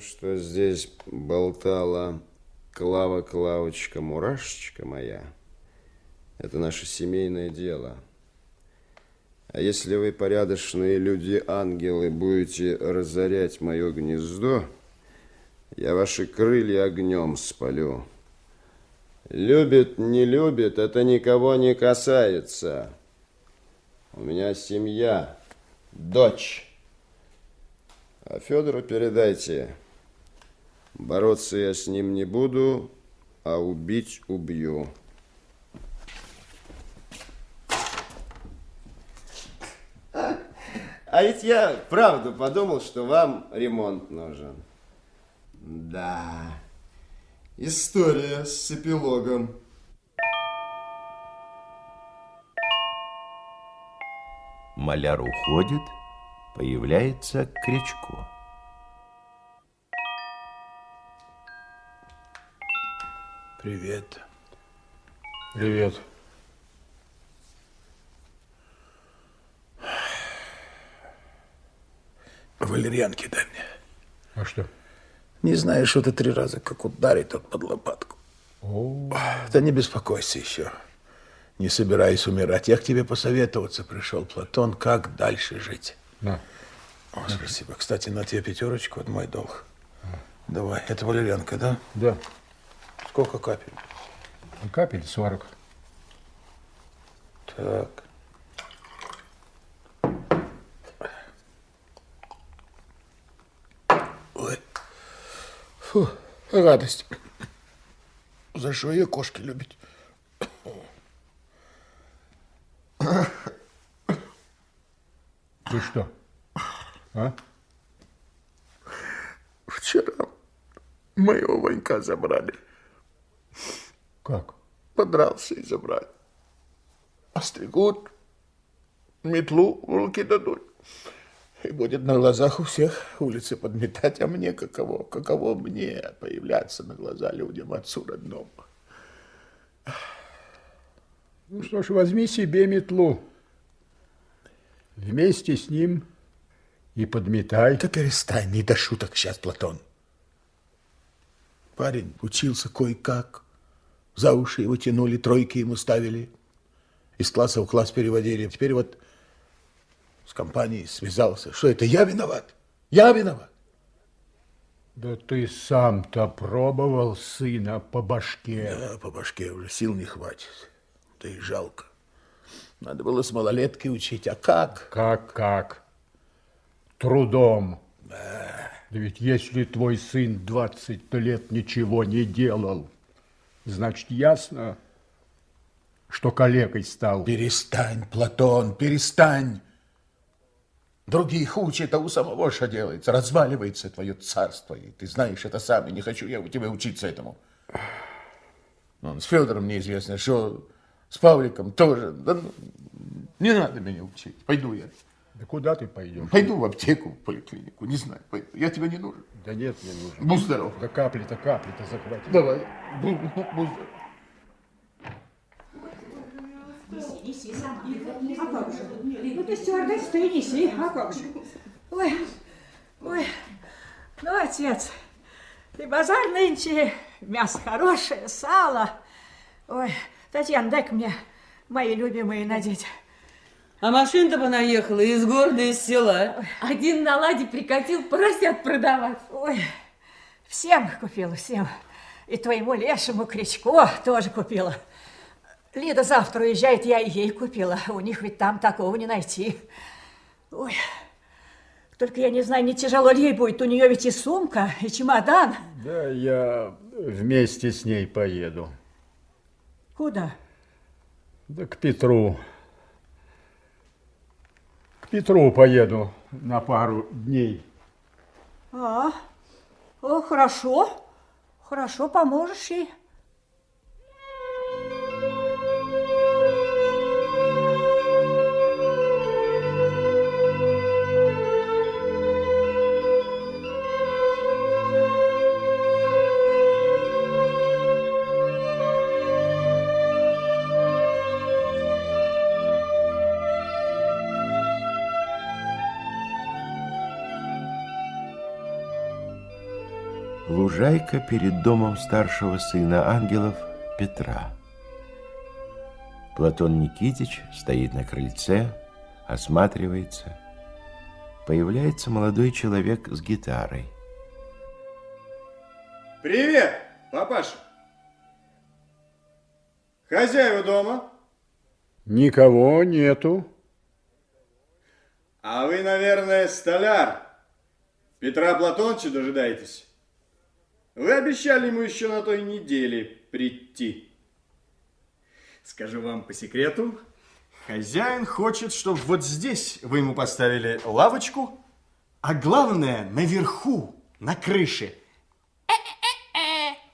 То, что здесь болтала Клава Клавочка, мурашечка моя, это наше семейное дело. А если вы, порядочные люди-ангелы, будете разорять мое гнездо, я ваши крылья огнем спалю. Любит, не любит, это никого не касается. У меня семья, дочь. А Федору передайте, бороться я с ним не буду, а убить убью. А ведь я правду подумал, что вам ремонт нужен. Да, история с эпилогом. Маляр уходит, появляется Кричко. Привет. Привет. Валерьянки дай мне. А что? Не знаешь, что ты три раза как ударит тот под лопатку. О, Да не беспокойся еще. Не собираюсь умирать. Я к тебе посоветоваться пришел, Платон, как дальше жить. на. О, спасибо. Кстати, на тебе пятерочку, это мой долг. Давай. Это валерьянка, да? Да. Сколько капель? Капель 40. Так. Ой. Фу, радость. За что ее кошки любят? Ты что? А? Вчера моего Ванька забрали. Как? Подрался и забрали. Остригут, метлу в руки дадут. И будет на глазах у всех улицы подметать, а мне каково? Каково мне появляться на глаза людям, отцу родному? Ну что ж, возьми себе метлу. Вместе с ним и подметай. Да перестань, не до шуток сейчас, Платон. Парень учился кое-как. За уши его тянули, тройки ему ставили. Из класса в класс переводили. Теперь вот с компанией связался. Что это, я виноват? Я виноват. Да ты сам-то пробовал сына по башке. Да, по башке уже сил не хватит. Да и жалко. Надо было с малолетки учить. А как? Как-как? Трудом. Да ведь если твой сын 20 лет ничего не делал, значит, ясно, что калекой стал. Перестань, Платон, перестань. Других учат, а у самого что делается? Разваливается твое царство. И ты знаешь это сам, и не хочу я у тебя учиться этому. Ну, с Федором неизвестно, что с Павликом тоже. Да, ну, не надо меня учить. Пойду я. Да куда ты пойдешь? Пойду в аптеку, в поликлинику, не знаю. Пойду. Я тебе не нужен. Да нет, не нужен. Будь здоров. Да капли-то, капли-то захвати. Давай. Будь, будь здоров. Неси, неси сама. А как же? Ну ты стюардесс, ты и неси. А как же? Ой, ой. Ну, отец, ты базар нынче, мясо хорошее, сало. Ой, Татьяна, дай-ка мне мои любимые надеть. А машина-то понаехала из города, из села. Один на ладе прикатил поросят продавать. Ой, всем купила, всем. И твоему лешему Кричко тоже купила. Лида завтра уезжает, я и ей купила. У них ведь там такого не найти. Ой, только я не знаю, не тяжело ли ей будет. У нее ведь и сумка, и чемодан. Да, я вместе с ней поеду. Куда? Да к Петру. К Петру поеду на пару дней. А, о, хорошо. Хорошо, поможешь ей. Лужайка перед домом старшего сына ангелов Петра. Платон Никитич стоит на крыльце, осматривается. Появляется молодой человек с гитарой. Привет, папаша. Хозяева дома? Никого нету. А вы, наверное, столяр. Петра Платоновича дожидаетесь? Вы обещали ему еще на той неделе прийти. Скажу вам по секрету, хозяин хочет, чтобы вот здесь вы ему поставили лавочку, а главное, наверху, на крыше,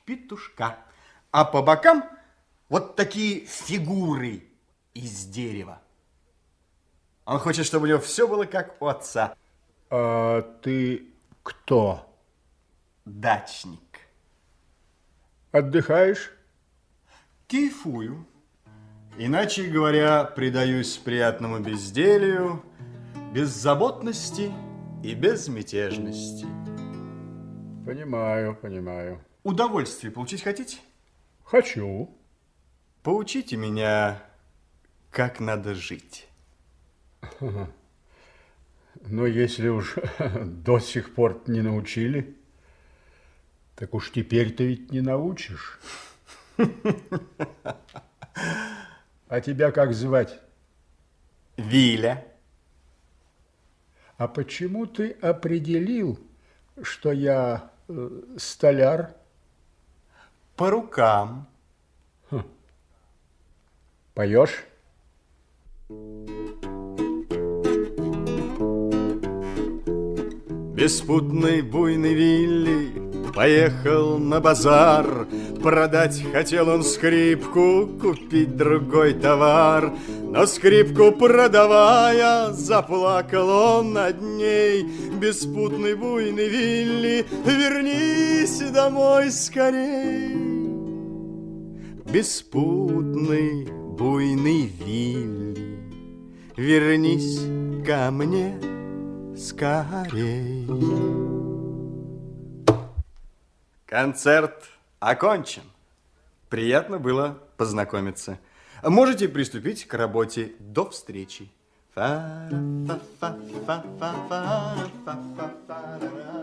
петушка. А по бокам вот такие фигуры из дерева. Он хочет, чтобы у него все было как у отца. А ты кто? Дачник. Отдыхаешь? Кайфую. Иначе говоря, предаюсь приятному безделью, беззаботности и безмятежности. Понимаю, понимаю. Удовольствие получить хотите? Хочу. Поучите меня, как надо жить. Но если уж до сих пор не научили, так уж теперь ты ведь не научишь. А тебя как звать? Виля. А почему ты определил, что я э, столяр? По рукам. Поешь? Беспутный буйный Вилли поехал на базар. Продать хотел он скрипку, купить другой товар. Но скрипку продавая, заплакал он над ней. Беспутный буйный Вилли, вернись домой скорей. Беспутный буйный Вилли, вернись ко мне скорей. Концерт окончен. Приятно было познакомиться. Можете приступить к работе. До встречи. Фа-ра-фа-фа-фа-фа-фа-фа-фа-фа-ра-ра. Фа-ра-фа.